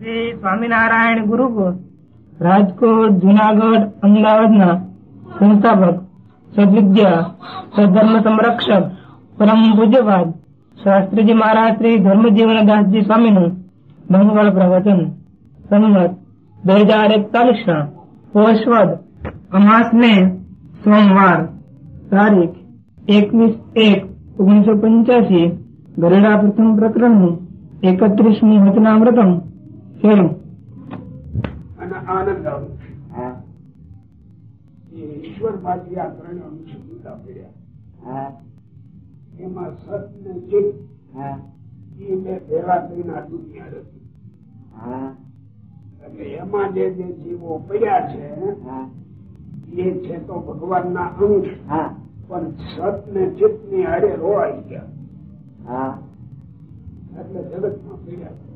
શ્રી સ્વામિનારાયણ ગુરુકુળ, રાજકોટ, જુનાગઢ, અમદાવાદના સંસ્થાપક, સદવિદ્યા, સધર્મ સંરક્ષક, પરમ પૂજ્યપાદ, શાસ્ત્રીજી મહારાજ શ્રી ધર્મજીવનદાસજી સ્વામીનું મંગળ પ્રવચન. સંમત બે હજાર એકતાલીસ ના પોષવદ અમાસ ને સોમવાર તારીખ એકવીસ એક ઓગણીસો પંચ્યાસી ગરડા પ્રથમ પ્રકરણનું એકત્રીસમું વચનામૃતમ અને આનંદ એ ઈશ્વર પાછી આ ત્રણ એમાં સત ને ચિત્ત એ બે ભેગા થઈને આ દુનિયા રચી એટલે એમાં જે જે જીવો પડ્યા છે એ છે તો ભગવાનના અંશ પણ સત ને ચિત્તની હારે રોવાઈ ગયા. એટલે જગતમાં પડ્યા છે.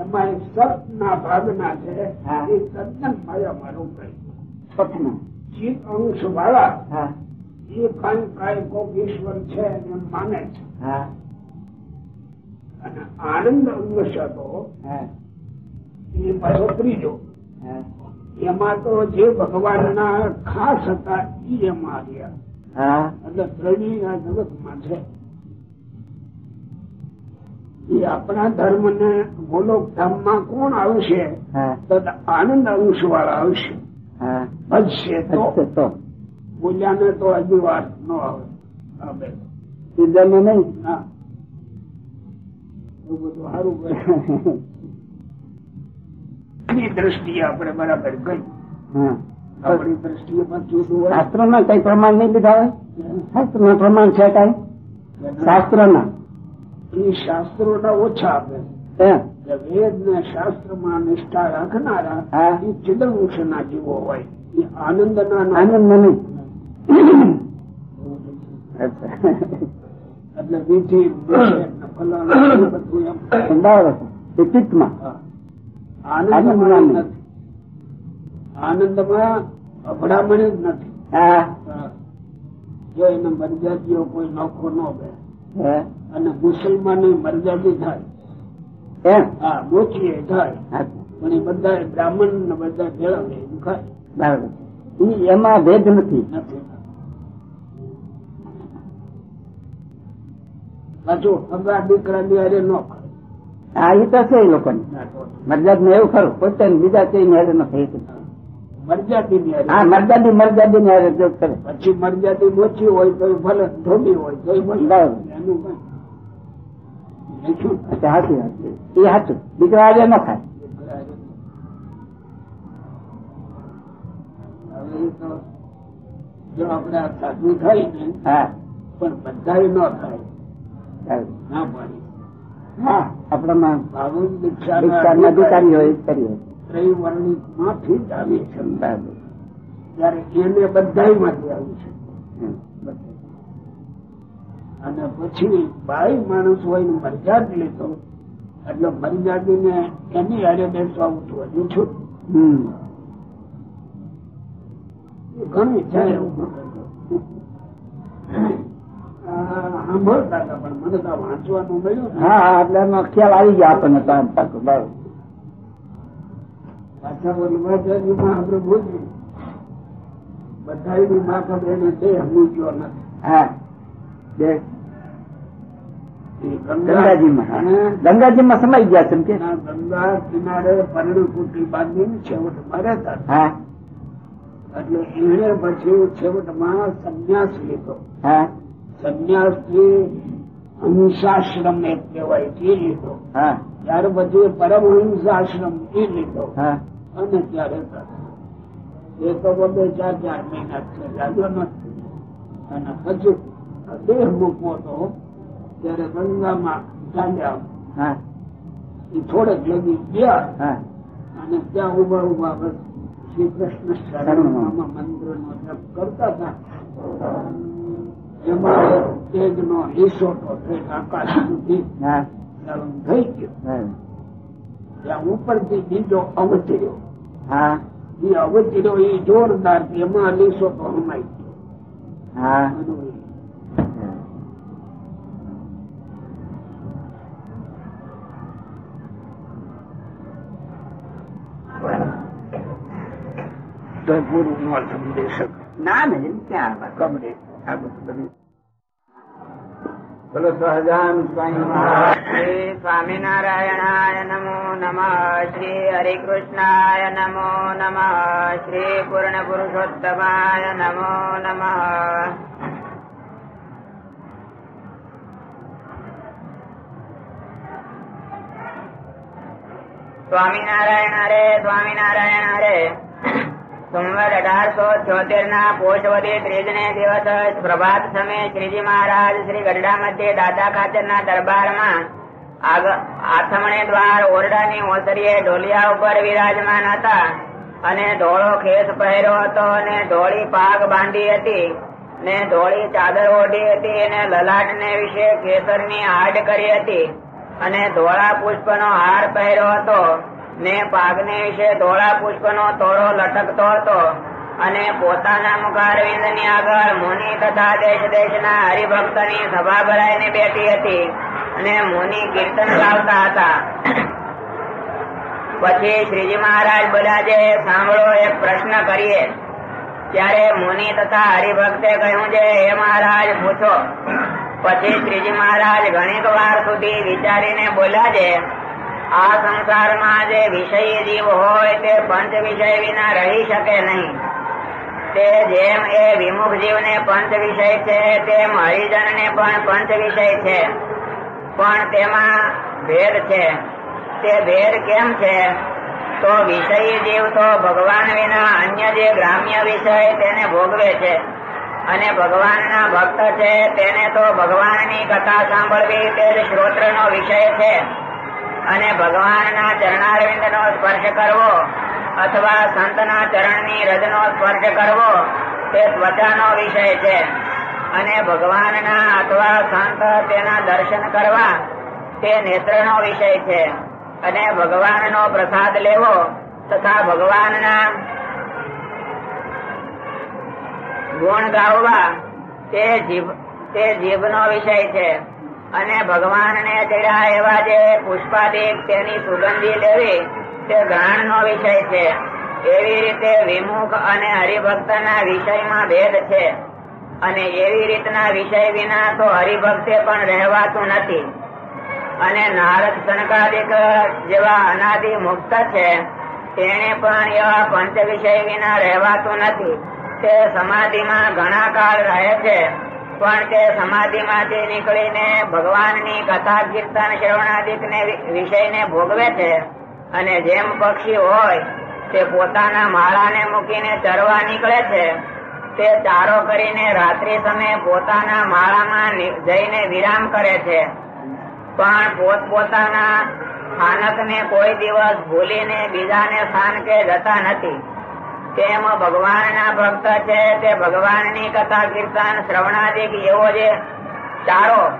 એમાં સત ના ભાગના છે. એ તદ્દન માયામાં રોકાય ચિત્ત અંશ વાળા એ કઈ કઈ કોક ઈશ્વર છે એમ માને છે. અને આનંદ અંશ હતો એ પાછો ત્રીજો. એમાં તો જે ભગવાન ના ખાસ હતા એ એમાં આવ્યા એટલે ત્રણેય આ જગતમાં છે. એ આપણા ધર્મ ને ગોલોક ધામમાં કોણ આવશે? તો આનંદ અંશ વાળા આવશે ભજશે તો. બોલ્યા ને તો હજી વાત ન આવે. આવે નહીં? ના એવું બધું સારું કરે દ્રષ્ટિએ આપણે બરાબર ગઈ આપણી દ્રષ્ટિએ હોય? શાસ્ત્ર ના કઈ પ્રમાણ નહીં લીધા હોય? શાસ્ત્ર પ્રમાણ છે કઈ? શાસ્ત્ર ના એ શાસ્ત્રો ના ઓછા આપે વેદ ને શાસ્ત્રમાં નિષ્ઠા રાખનારા એ ચિદંશ ના જીવો હોય. એ આનંદ ના આનંદ નહીં. એટલે વિધિ બધું આનંદમાં નથી. આનંદમાં અભડામણ જ નથી. હા. જો એને મરજાદીઓ કોઈ નોખો ન બે હે. અને મુસલમાન મરજાદી થાય. એમ? હા મોચી થાય. પણ એ બધા બ્રાહ્મણ ને બધા ભેળા ખાય બરાબર. એમાં ભેદ નથી. પાછું અગા દીકરા ની હારે ન હા એ તો છે એ લોકોને. મરજાદ ને એવું ખરું. પોતે બીજા કઈ ને ન થઈ મરજાદી ની હા. મરજાદી મરજાદી ને કરે. પછી મરજાદી ઓછી હોય તો ભલે ધોબી હોય તો બરાબર. એનું કઈ બીજું અચ્છા એ સાચું બીજો આજે ન થાય હા પણ બધા કરીએ ત્રૈવર્ણિકમાંથી જ આવી ત્યારે એને બધા આવી છે. અને પછી બાઈ માણસ હોય ને મરજાદ લીધો એટલે મરજાદી ને એની હારે બેસવા ઉઠવા હજુ છું. ઘણી ઈચ્છા એવું. સાંભળતા હતા પણ મને તો વાંચવાનું મળ્યું હા હા એટલે એનો ખ્યાલ આવી ગયો આપણને તો આમ પાછું બરાબર પાછા મરજાદીમાં આપણે ભૂલ્યું બધાની માથા બેને છે હમી ગયો નથી. હા. બે. ગંગાજીમાં ગંગાજીમાં સમાઈ ગયા છે કે? ગંગા કિનારે પરણી બાંધીને છેવટ મરે હતા. એટલે એને પછી છેવટમાં સંન્યાસ લીધો. સંન્યાસથી અહિંસાશ્રમ એક કહેવાય એ લીધો. હા. ત્યાર પછી પરમહંસાશ્રમ એ લીધો. હા. અને ત્યારે એ તો બધે ચાર ચાર મહિના છે નથી. અને પછી દેહ મૂકવો તો ત્યારે ગંગામાં ચાલ્યા એ થોડેક લગી ગયા અને ત્યાં ઊભા ઊભા બસ શ્રી કૃષ્ણ શરણમાં. મંદિર નો જપ કરતા હતા. એમાં તેજ નો હિસ્સો તો આકાશ સુધી થઈ ગયો. ત્યાં ઉપરથી બીજો અવતર્યો. હા. એ અવતર્યો એ જોરદાર. એમાં લીસો તો હમાઈ ગયો હા નો સંદેશક તો પૂરું ન સમજી શકે ના ને એમ કમરે આ બધું બધું બોલો સહજાન શ્રી સ્વામિનારાયણાય નમો નમ. શ્રી હરિકૃષ્ણાય નમો નમ. શ્રી પૂર્ણ પુરુષોત્તમાય નમો નમ. સ્વામિનારાયણ હરે સ્વામિનારાયણ હરે. સંવત અઢારસો છોતેર ના પોષવદી ત્રીજને દિવસ પ્રભાત સમયે શ્રીજી મહારાજ શ્રી ગઢડા મધ્ય દાદા ખાતર ના દરબારમાં આથમણે દ્વાર ઓરડાની ઓસરીએ ઢોલિયા ઉપર વિરાજમાન હતા અને ધોળો ખેસ પહેર્યો હતો અને ધોળી પાગ બાંધી હતી ને ધોળી ચાદર ઓઢી હતી અને લલાટ ને વિશે કેસરની આડ કરી હતી અને ધોળા પુષ્પનો હાર પહેર્યો હતો. ને પાગને વિશે ધોળા પુષ્પનો તોડો લટકતો હતો અને પોતાના મુખારવિંદની આગળ મુનિ તથા દેશ દેશના હરિભક્તની સભા ભરાઈને બેઠી હતી અને મુનિ કીર્તન ગાવતા હતા. પછી શ્રીજી મહારાજ બોલ્યા છે, સાંભળો, એક પ્રશ્ન કરીએ. ત્યારે મુનિ તથા હરિભક્તે કહ્યું છે, હે મહારાજ, પૂછો. પછી શ્રીજી મહારાજ ઘણીક વાર સુધી વિચારીને બોલ્યા છે આ સંસારમાં જે વિષય જીવ હોય તે પંચ વિષય વિના રહી શકે નહીં. તે જેમ એ વિમુખ જીવને પંચ વિષય છે, તેમ હરિજનને પણ પંચ વિષય છે. પણ તેમાં ભેદ છે. તે ભેદ કેમ છે? તો વિષય જીવ તો ભગવાન વિના અન્ય જે ગ્રામ્ય વિષય તેને ભોગવે છે. અને ભગવાનના ભક્ત છે, તેને તો ભગવાનની કથા સાંભળવી તે શ્રોત્રનો વિષય છે. અને ભગવાનના ચરણારવિંદનો સ્પર્શ કરવો અથવા સંતના ચરણની રજનો સ્પર્શ કરવો, તે ત્વચાનો વિષય છે. અને ભગવાનના અથવા સંત તેના દર્શન કરવા, તે નેત્રનો વિષય છે. અને ભગવાનનો પ્રસાદ લેવો તથા ભગવાનના ગુણ ગાવવા તે જીભ, તે જીભનો વિષય છે. અને ભગવાનને ચડ્યા એવા જે પુષ્પાદિક તેની સુગંધી લેવી તે ઘ્રાણનો વિષય છે. એવી રીતે વિમુખ અને હરિભક્તના વિષયમાં ભેદ છે. અને એવી રીતના વિષય વિના તો હરિભક્તે પણ રહેવાતું નથી. અને નારદ શણકાદિક જેવા અનાદિ મુક્ત છે તેને પણ એવા પંચ વિષય વિના રહેવાતું નથી. તે સમાધિમાં ઘણા કાળ રહે છે. પણ તે સમાધિમાંથી નીકળીને ભગવાનની કથા, કીર્તન શ્રવણાદિક ને વિષયને ભોગવે છે અને જેમ પક્ષી હોય તે પોતાના માળાને મૂકીને ચરવા નીકળે છે. તે ચારો કરીને રાત્રિ સમયે પોતાના માળામાં જઈને વિરામ કરે છે. પણ પોત પોતાના સ્થાનકને કોઈ દિવસ ભૂલીને બીજાને સ્થાન કે જતા નથી. તેમ ભગવાનના ભક્ત છે, તે ભગવાનની કથા, કીર્તન, શ્રવણાદિક એવો જે ચારો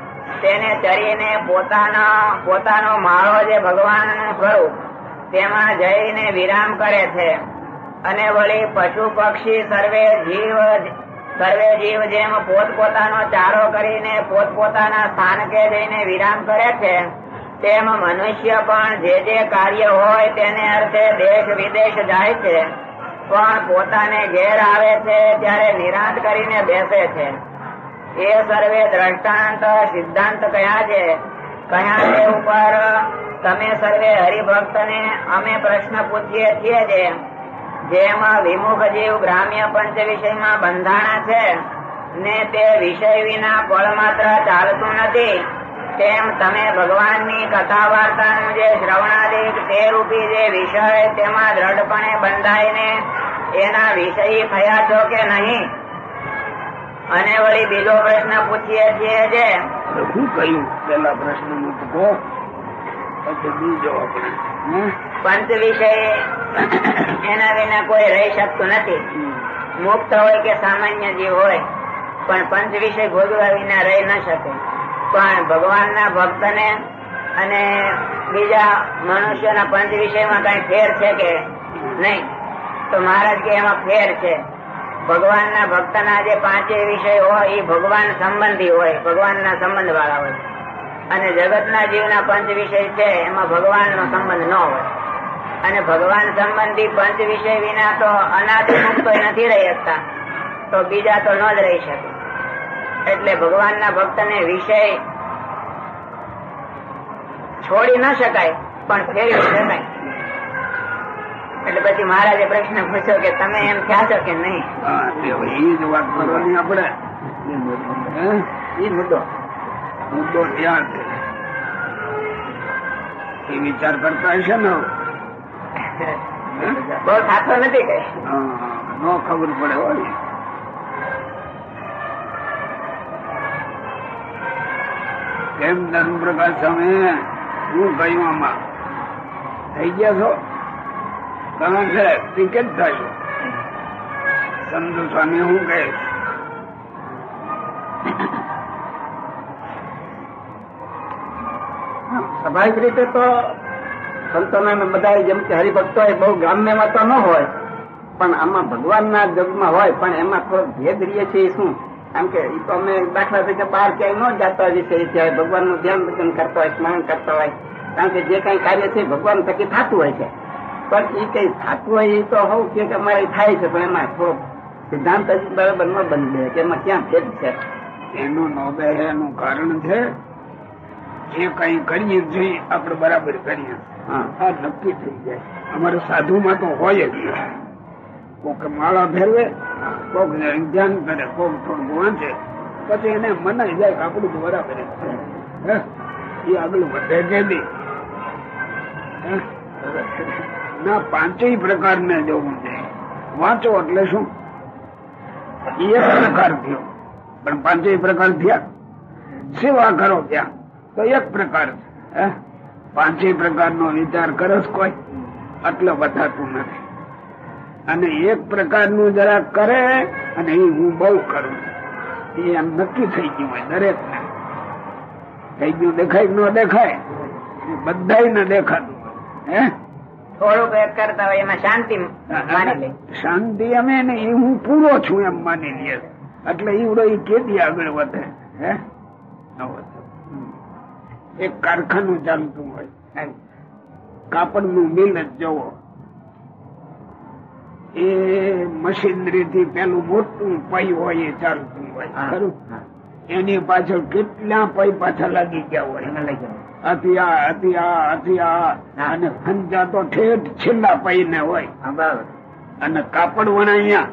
તેને ચરીને પોતાના, પોતાનો માળો જે ભગવાનનું સ્વરૂપ, તેમાં જઈને વિરામ કરે છે. અને વળી પશુ પક્ષી સર્વે જીવ સર્વે જીવ જેમ પોત પોતાનો ચારો કરીને પોત પોતાના સ્થાનકે જઈને વિરામ કરે છે, તેમ મનુષ્ય પણ જે જે કાર્ય હોય તેને અર્થે દેશ વિદેશ જાય છે. પણ પોતાને ઘેર આવે છે ત્યારે નિરાંત કરીને બેસે છે. એ સર્વે દ્રષ્ટાંત સિદ્ધાંત કયા છે? કયા છે ઉપર? તમે સર્વે હરિભક્તને અમે પ્રશ્ન પૂછીએ છીએ જે, જેમાં વિમુખ જીવ ગ્રામ્ય પંચ વિષયમાં બંધાણા છે, ને તે વિષય વિના ફળ માત્ર ચાલતું નથી. તેમ તમે ભગવાનની કથા વાર્તાનું જે શ્રવણાદિક તે રૂપી જે વિષય તેમાં દ્રઢપણે બંધાઈને એના વિષયી થયા છો કે નહીં? અને વળી બીજો પ્રશ્ન પૂછીએ છીએ જે શું કહ્યું પેલા પ્રશ્નનું કહો? પંચ વિષય એના વિના કોઈ રહી શકતું નથી. મુક્ત હોય કે સામાન્ય જીવ હોય પણ પંચ વિષય ભોગવા વિના રહી ન શકે. પણ ભગવાનના ભક્તને અને બીજા મનુષ્યના પંચ વિષયમાં કઈ ફેર છે કે નહીં? તો મહારાજ કે એમાં ફેર છે. ભગવાનના ભક્તના જે પાંચે વિષય હોય એ ભગવાન સંબંધી હોય, ભગવાનના સંબંધ વાળા હોય. અને જગતના જીવના પંચ વિષય છે, એમાં ભગવાનનો સંબંધ ન હોય. અને ભગવાન સંબંધી પંચ વિષય વિના તો અનાથ મુક્તો નથી રહી શકતા. તો બીજા તો ન જ રહી શકે. એટલે ભગવાનના ભક્તને વિષય છોડી ન શકાય પણ ફેરવી શકાય. એટલે પછી મહારાજે પ્રશ્ન પૂછ્યો કે તમે એમ થયા છો કે નહીં? હા તે હવે ઈ જ વાત કરવાની આપણે. હે? મુદ્દો. મુદ્દો ત્યાં છે. એ વિચાર કરતા હશે ને બહુ સાચો નથી કઈ. નો ખબર પડે હોય. કેમ ધર્મ પ્રકાશ સ્વામી શું કહ્યું આમાં? થઈ ગયા છો? તમે છે, ટિકિટ થયું સંતુ સ્વામી હું કહે સ્વાભાવિક રીતે તો સંતોને બધા જેમ કે હરિભક્તો એ બહુ ગ્રામ્યમાં તો ન હોય, પણ આમાં ભગવાનના જગમાં હોય, પણ એમાં થોડો ભેદ રહીએ છે એ શું? કારણ કે એ તો અમે દાખલા તરીકે બહાર ક્યાંય ન જતા વિશે ત્યારે ભગવાનનું ધ્યાન ભજન કરતા હોય સ્મરણ કરતા હોય. કારણ કે જે કઈ કાર્ય છે ભગવાન થકી થતું હોય છે. પણ એ કઈ થતું હોય એ તો હોવું કે અમારે થાય છે પણ એમાં થોડો સિદ્ધાંત હજી બરાબર ન બની કે એમાં ક્યાં ભેદ છે? એનું નોબે એનું કારણ છે જે કઈ કરીએ છીએ આપણે બરાબર કરીએ. હા. નક્કી થઈ જાય. અમારે સાધુમાં તો હોય જ. કોક માળા ફેરવે કોક ધ્યાન કરે, કોક થોડું વાંચે, પછી એને મનાઈ જાય આપણું તો બરાબર? એ આગળ વધે કે નહીં? ના, પાંચેય પ્રકારને જોવું છે. વાંચો એટલે શું? એક પ્રકાર થયો. પણ પાંચેય પ્રકાર થયા. સેવા કરો ત્યાં. તો એક પ્રકાર? પાંચેય પ્રકારનો વિચાર કરો કોઈ. એટલે વધારતું નથી. અને એક પ્રકારનું જરા કરે અને એ હું બહુ કરું. એ આમ નક્કી થઈ ગયું હોય દરેક ને થઈ ગયું દેખાય ન દેખાય? બધા ન દેખાતું હે? થોડુંક કરતા હોય એમાં શાંતિ માની શાંતિ અમે ને એ હું પૂરો છું એમ માની લઈએ એટલે ઈવડો એ કેદી આગળ વધે. હે? ન વધે. એક કારખાનું ચાલતું હોય. કાપડનું મિલ જ જવો. એ મશીનરી થી પેલું મોટું પૈ હોય એ ચાલતું હોય. ખરું? એની પાછળ કેટલા પૈ પાછા લાગી ગયા હોય. એમાં લઈ જાઓ. અતિ આ અતિ આ અતિ આ હા. અને ખંજા તો ઠેઠ છેલ્લા પૈ ને હોય અને કાપડ વણે અહીંયા.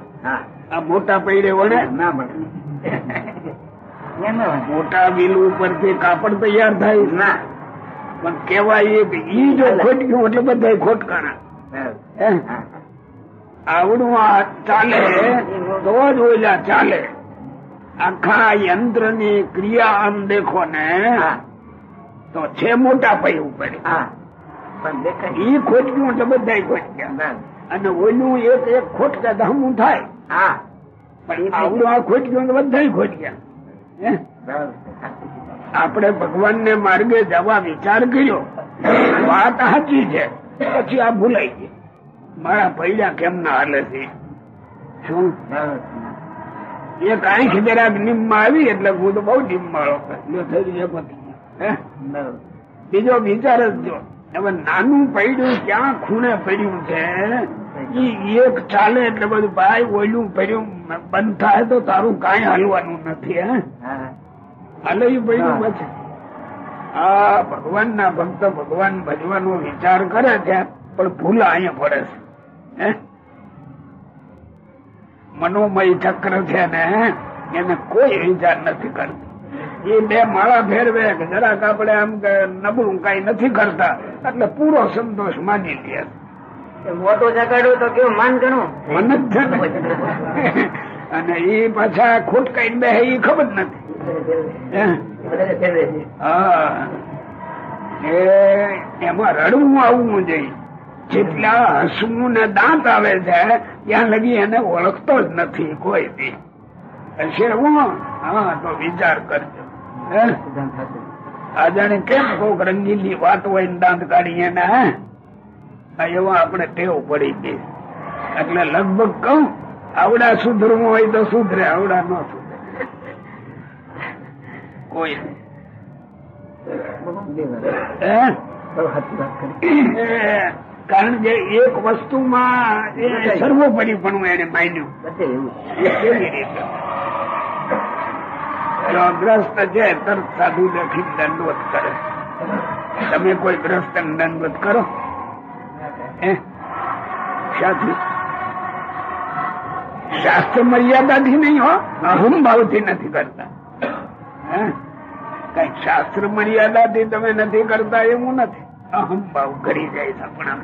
આ મોટા પૈડે વણે. ના હોય. મોટા બિલ ઉપરથી કાપડ તૈયાર થાય. ના. પણ કેવાય એ ઈ જો ખોટ ગયું એટલે બધા ખોટકાણા. આવડું આ ચાલે તો જ ઓલા ચાલે. આખા યંત્રની ક્રિયા આમ દેખો ને તો છે મોટા પૈ ઉપર ઈ ખોટ ગયું એટલે બધા ખોટ ગયા બરાબર. અને ઓલું એક એક ખોટકા ધમું થાય. હા. પણ આવડું આ ખોટ તો બધા ખોટ ગયા હે? આપણે ભગવાન ને માર્ગે જવા વિચાર કર્યો. વાત સાચી છે. પછી આ ભૂલાઈ ગઈ. મારા પૈડા કેમ ના હાલે છે? શું? એક આંખ જરાક નિમમાં આવી એટલે હું તો બહુ નિમ માળો લ્યો થઈ ગયો પતી ગયો. હે? બરાબર. બીજો વિચાર જ જો હવે નાનું પડ્યું ક્યાં ખૂણે પડ્યું છે? ઈ એક ચાલે એટલે બધું ભાઈ ઓલું પડ્યું બંધ થાય તો તારું કાંઈ હાલવાનું નથી હે? હાલે પડ્યું પછી. આ ભગવાન ના ભક્ત ભગવાન ભજવાનો વિચાર કરે છે પણ ભૂલ અહીંયા પડે છે. મનોમય ચક્ર છે ને એને કોઈ વિચાર નથી કરતી. એ બે માળા ફેરવે જરાક આપણે આમ કે નબળું કઈ નથી કરતા. એટલે પૂરો સંતોષ માની લે. એ મોટું જગાડવું તો કેવું માન ગણું? મન જ છે અને એ પાછા ખોટ કઈ બે એ ખબર નથી. હે? એમાં રડવું આવવું જોઈએ. જેટલા હસવું ને દાંત આવે છે ત્યાં લગી એને ઓળખતો જ નથી કોઈ બી હશે હું? હા તો વિચાર કરજો. આ જાણે કેમ કોક રંગીલી વાત હોય ને દાંત કાઢી એને હે? આ આપણે ટેવ પડી ગઈ. એટલે લગભગ કહું આવડા સુધરવું હોય તો સુધરે આવડા ન સુધરે. કોઈ. હે? કારણ કે એક વસ્તુમાં એ સર્વોપરી પણ એને માન્યું. કેવી રીતે? ગ્રસ્ત છે તરત સાધુ દેખી દંડવત કરે. તમે કોઈ ગ્રસ્ત દંડવત કરો? શાથી શાસ્ત્ર? મર્યાદાથી નહીં હો. અહમ ભાવથી નથી કરતા. હે? કઈ શાસ્ત્ર મર્યાદાથી તમે નથી કરતા એવું નથી. અહમ ભાવ કરી જાય છે આપણા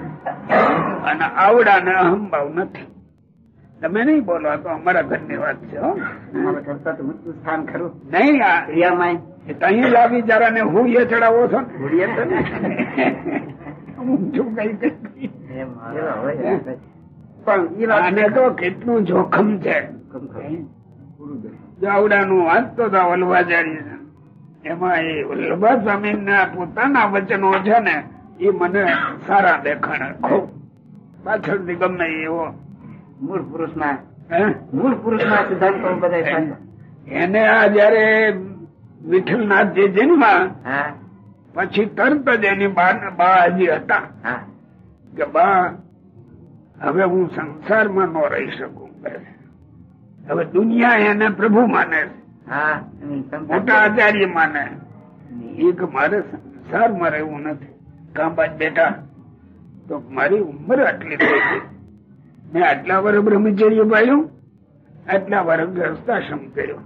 અને આવડા ને અહમ ભાવ નથી. તમે નહીં બોલો તો અમારા ઘરની વાત છે સ્થાન ખરું. નહીં ક્રિયામાં લાવી જરા ને હું એ ચડાવો છો. પણ આને તો કેટલું જોખમ છે. આવડા નું. જાવડાનું વાંચતો હતા વલ્ભાચાર્ય એમાં એ વલ્લભા સ્વામી ના પોતાના વચનો છે ને એ મને સારા દેખાણ ખૂબ. પાછળથી ગમે એવો. મૂળ પુરુષના હે? મૂળ પુરુષના સિદ્ધાંતો બધા. એને આ જયારે વિઠ્ઠલનાથ જે જન્મા પછી તરત જ એની બા હજી હતા. હા. કે બા હવે હું સંસારમાં ન રહી શકું. હવે દુનિયા એને પ્રભુ માને હા મોટા આચાર્ય માને. એક મારે સંસારમાં રહેવું નથી. કાંબાજ બેટા તો મારી ઉંમર આટલી થઈ ગઈ. મેં આટલા વર્ષ બ્રહ્મચર્ય પાડ્યું આટલા વર્ષ ગ્રસ્તાશ્રમ કર્યો.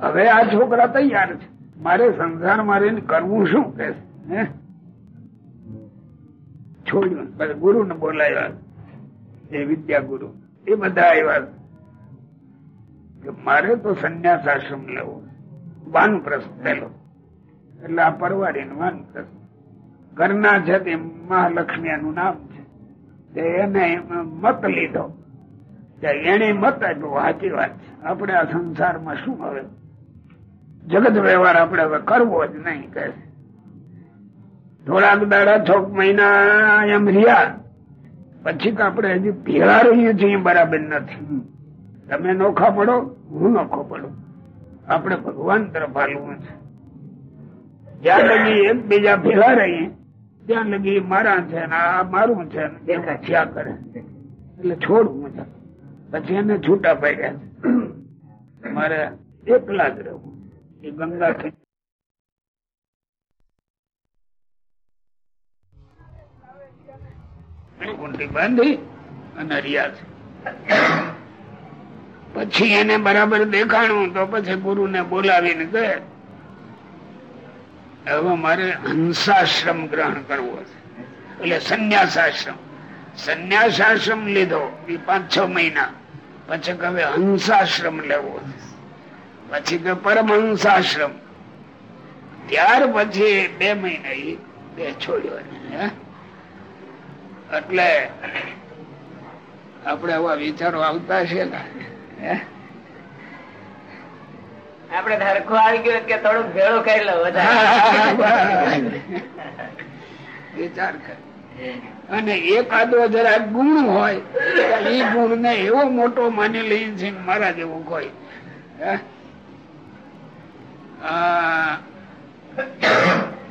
હવે આ છોકરા તૈયાર છે. મારે સંસાર મારે કરવું શું? કે છે, છોડ્યું. ગુરુ ને બોલાવ્યા. એ વિદ્યા ગુરુ એ બધા આવ્યા. મારે તો સંન્યાસ આશ્રમ લેવો. વાનપ્રસ્થ પેલો એટલે આ પરવારી વાનપ્રસ્થ. ઘરના છે તે મહાલક્ષ્મી નું નામ છે. એને મત લીધો. એને મત આપ્યો. સાચી વાત છે. આપણે આ સંસારમાં શું હવે? જગત વ્યવહાર આપણે હવે કરવો જ નહીં, કહે. થોડાક દાડા છોક મહિના એમ રહ્યા. પછી તો આપણે હજી ભેળા રહીએ છીએ બરાબર નથી. તમે નોખા પડો, હું નોખો પડો. આપણે ભગવાન તરફ હાલવું છે. જ્યાં લગી એકબીજા ભેળા રહીએ ત્યાં લગી મારા છે ને આ મારું છે ને થયા કરે. એટલે છોડવું છે પછી એને છૂટા પડ્યા મારે એકલા જ રહેવું. એ ગંગા થી કુંડી બાંધી અને રિયા છે. પછી એને બરાબર દેખાણું તો પછી ગુરુ ને બોલાવીને કહે હવે મારે હંસાશ્રમ ગ્રહણ કરવો છે એટલે સંન્યાસાશ્રમ. સંન્યાસાશ્રમ લીધો એ પાંચ છ મહિના. પછી હવે હંસાશ્રમ લેવો પછી કે પરમહંસાશ્રમ. ત્યાર પછી બે મહિના એ બે છોડ્યો? એટલે આપણે આવા વિચારો આવતા છે ને? આપડે ધરખો આવી ગયો કે થોડુંક ભેળો કરી લો વિચાર કર. અને એકાદો જરા ગુણ હોય એ ગુણ ને એવો મોટો માની લઈ છે મારા જેવું કોઈ.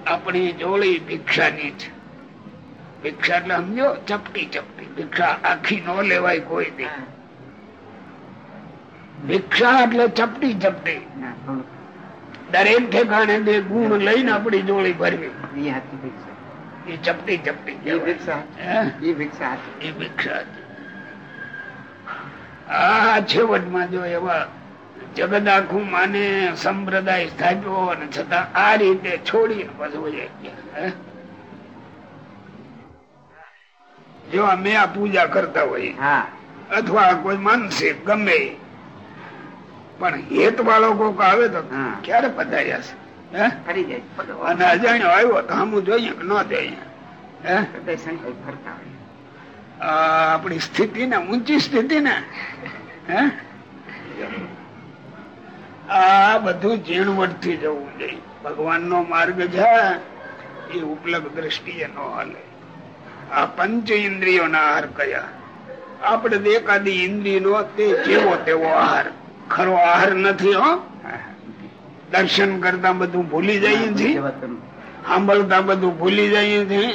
આપણી જોડી ભિક્ષાની છે. ભિક્ષા એટલે સમજો, ચપટી ચપટી. ભિક્ષા આખી નો લેવાય કોઈ દી. ભિક્ષા એટલે ચપટી ચપટી દરેક ઠેકાણે બે ગુણ લઈને આપણી જોડી ભરવી એ ચપટી ચપટી એ ભિક્ષા એ ભિક્ષા હાચી. એ ભિક્ષા છે. આ છેવટમાં જો એવા જગત આખું માને સંપ્રદાય સ્થાપ્યો અને છતાં આ રીતે છોડી પાછું? જો અમે આ પૂજા કરતા હોય હા અથવા કોઈ માનસિક ગમે. પણ હેત વાળો કોક આવે તો ક્યારે પધાર્યા છે. અને અજાણ્યો આવ્યો તો આમ જોઈએ કે ન જોઈએ. આપણી સ્થિતિ ને ઊંચી સ્થિતિ ને આ બધું ઝીણવટથી જવું જોઈએ. ભગવાન નો માર્ગ છે એ ઉપલબ્ધ દ્રષ્ટિએ નો હાલે. આ પંચ ઇન્દ્રિયો ના આહાર કયા? આપણે દેખાદી ઇન્દ્રિય નો તે જેવો તેવો આહાર. ખરો આહાર નથી હો. દર્શન કરતા બધું ભૂલી જઈએ છીએ. સાંભળતા બધું ભૂલી જઈએ છીએ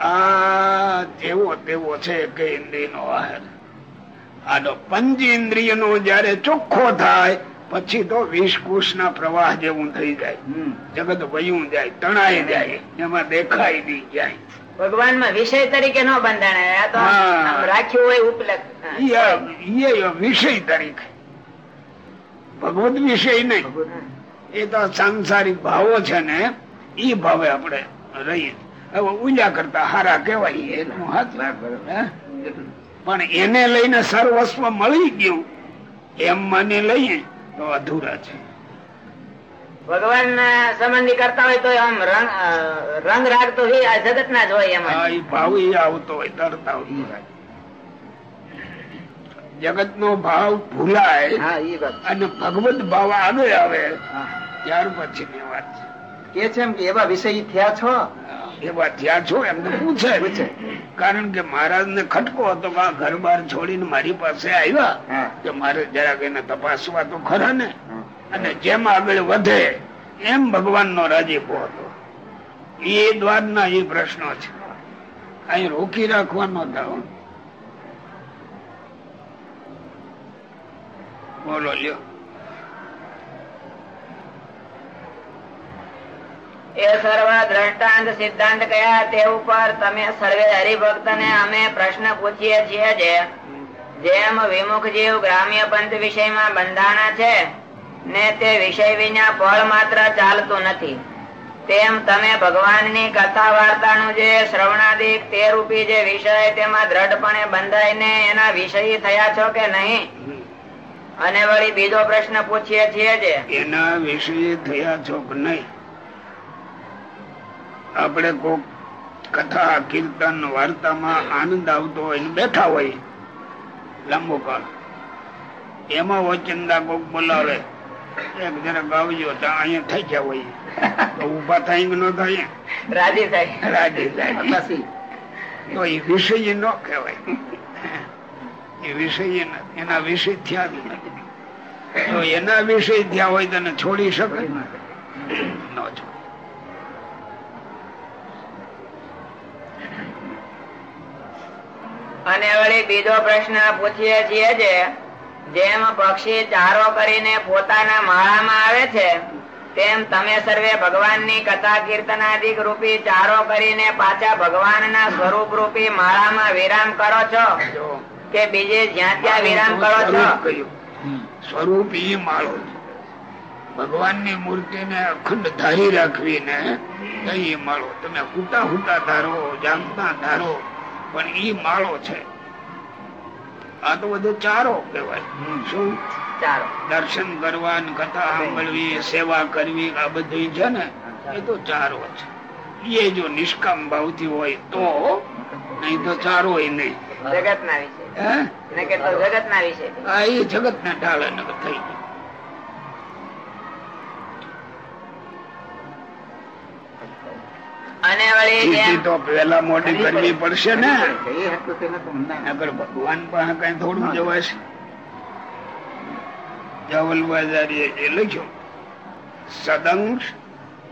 આ જેવો તેવો છે કે ઇન્દ્રિય નો આહાર. આનો પંચ ઇન્દ્રિય નો જયારે ચોખ્ખો થાય પછી તો વિષકુશ ના પ્રવાહ જેવું થઈ જાય. જગત વયું જાય તણાઈ જાય એમાં દેખાય નહીં જાય ભગવાનમાં વિષય તરીકે નો બંધાણ. આ તો રાખ્યું હોય ઉપલબ્ધ. ઈ આ- ઈ આ વિષય તરીકે. ભગવત વિષય નહીં. એ તો સાંસારિક ભાવો છે ને ઈ ભાવે આપણે રહીએ. હવે ઉજા કરતા હારા કેવાય એનું હાથ? પણ એને લઈને સર્વસ્વ મળી ગયું એમ માની લઈએ તો અધૂરા છે. ભગવાન સંબંધી કરતા હોય તો આમ રંગ રંગ રાગ તો જગત ના જ હોય એમાં ભાવ આવતો હોય તરતા હોય. જગત નો ભાવ ભૂલાય અને ભગવત ભાવ આગળ આવે ત્યાર પછી ની વાત કે છે એમ કે એવા વિષય થયા છો? એવા થયા છો એમને પૂછે. પૂછે. કારણ કે મહારાજ ને ખટકો હતો ઘર બાર છોડીને મારી પાસે આવ્યા કે મારે જરાક એને તપાસવા તો ખરા ને. અને જેમ આગળ વધે, એમ ભગવાન નો રાજીપો હતો. એ દ્વાર ના એ પ્રશ્નો છે. અહીં રોકી રાખવાનો થાવ બોલો, લ્યો. એ સર્વ દ્રષ્ટાંત સિદ્ધાંત કયા તે ઉપર તમે સર્વે હરિભક્ત ને અમે પ્રશ્ન પૂછીએ છીએ જે જેમ વિમુખ જીવ ગ્રામ્ય પંથ વિષયમાં બંધાણા છે ને તે વિષય વિના ફળ માત્ર ચાલતું નથી. તેમ તમે ભગવાનની કથા વાર્તાનું જે શ્રવણાદિક તે રૂપી જે વિષય તેમાં દ્રઢપણે બંધાઈને એના વિષયી થયા છો કે નહીં? અને વળી બીજો પ્રશ્ન પૂછીએ છીએ જે. એના વિષય થયા છો કે નહીં? આપણે કોક કથા, કીર્તન, વાર્તામાં આનંદ આવતો હોય બેઠા હોય લાંબો કાળ. એમાં વચનદા કોક બોલાવે. જરા ગાવજો તો અહીંયા થઈ ગયા હોય. ઊભા થાય કે ન થાય? રાજી થાય. રાજી થાય. પછી. તો એ વિષય ન કહેવાય. એ વિષય એના વિષય થયા જ નથી. જો એના વિષય થયા હોય તને છોડી શકે ન છોડે. અને વળી બીજો પ્રશ્ન પૂછીએ છીએ જે જેમ પક્ષી ચારો કરીને પોતાના માળામાં આવે છે તેમ તમે સર્વે ભગવાનની કથા કીર્તનાદિક રૂપી ચારો કરીને પાછા ભગવાનના સ્વરૂપ રૂપી માળામાં વિરામ કરો છો? કે બીજે જ્યાં ત્યાં વિરામ કરો છો? સ્વરૂપ ઈ માળો ભગવાનની મૂર્તિને અખંડ ધારી રાખવી ને એ માળો. તમે હુટા હુટા ધારો જાણતા ધારો પણ ઈ માળો છે. આ તો બધો ચારો કહેવાય. શું? ચારો. દર્શન કરવા કથા સાંભળવી સેવા કરવી આ બધું છે ને એ તો ચારો છે એ જો નિષ્કામ ભાવથી હોય તો નહીં તો ચારો નહીં. જગત ના વિશે. હે? ને કે તો જગત ના વિશે. આ એ જગત ના ઢાળે નગર થઈ ગયું. તો પેલા મોટી કરવી પડશે ને? એ ભગવાન પાસે કઈ થોડું જવાશે જવલબાજારીએ જે લખ્યું સદંશ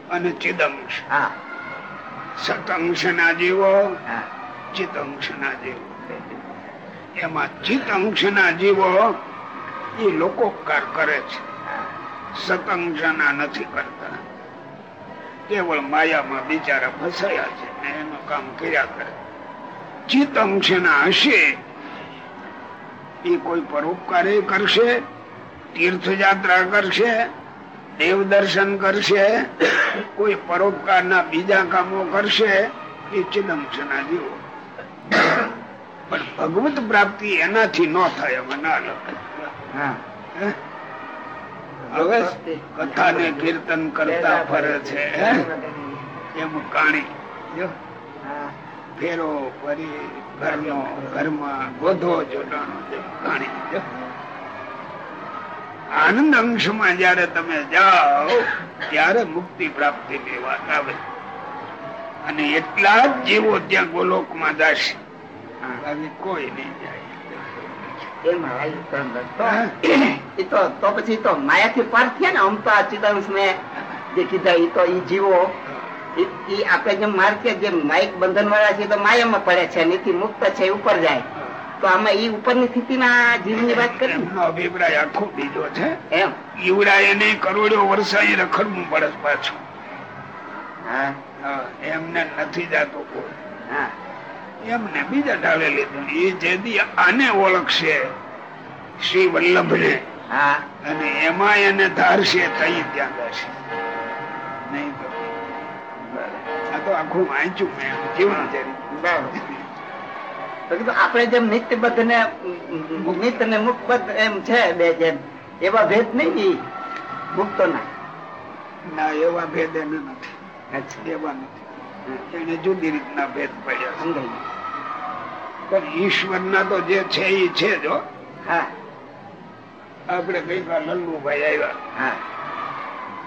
અને ચિદંશ. હા. સતંશ ના જીવો ચિતંશ ના જીવો. એમાં ચિતંશ ના જીવો એ લોકો કરે છે. સતંશ ના નથી કરતા. કેવળ માયામાં બિચારા ફસાયા છે ને એનું કામ કર્યા કરે. ચિત્ત અંશના હશે? એ કોઈ પરોપકાર કરશે તીર્થયાત્રા કરશે દેવ દર્શન કરશે કોઈ પરોપકારના બીજા કામો કરશે એ ચિદંશના જીવો. પણ ભગવત પ્રાપ્તિ એનાથી ન થાય અમે ના લખે? હવે કથા ને કીર્તન કરતા ફરે છે. એમ કાણી. જો ફેરો ફરી ઘરનો ઘરમાં ગોધો જોડાણો કાણી. જો. આનંદ અંશમાં જયારે તમે જાઓ ત્યારે મુક્તિ પ્રાપ્તિ ની વાત આવે. અને એટલા જ જીવો ત્યાં ગોલોકમાં જશે. બાકી કોઈ નહીં જાય. એમાં તો તો તો પછી તો માયાથી પાર થયા ને આમ તો આ ચિદાંશ ને જે કીધા એ તો ઈ જીવો. ઈ- આપણે જેમ માર્કે જેમ માઇક બંધન વાળા છે તો માયામાં પડે છે નીતિ મુક્ત છે ઉપર જાય. તો આમાં ઈ ઉપરની સ્થિતિના જીવની વાત કરી અભિપ્રાય આખો બીજો છે. એમ? ઈવડા એને કરોડો વર્ષાએ રખડવું પડે પાછું. હા. હા, એમને નથી જાતું કોઈ. હા. એમને બીજા ઢાળે લીધું એ જેદી આને ઓળખશે શ્રી વલ્લભ ને અને એમાં એને ધારશે તઈ ત્યાં જશે નહીં તો આ તો આખું વાંચ્યું મેં. જીવન ચરિત્ર આપણે જેમ નિત્યબદ્ધ ને નિત્ય ને મુક્ત એમ છે બે જેમ એવા ભેદ નહીં મુક્તો ના ના એવા ભેદ એને નથી. એવા નથી. એને જુદી રીતના ભેદ પડ્યા. સમજાય? પણ ઈશ્વરના તો જે છે એ છે જો હા. આપણે ગઈકાલ લલ્લુભાઈ આવ્યા. હા.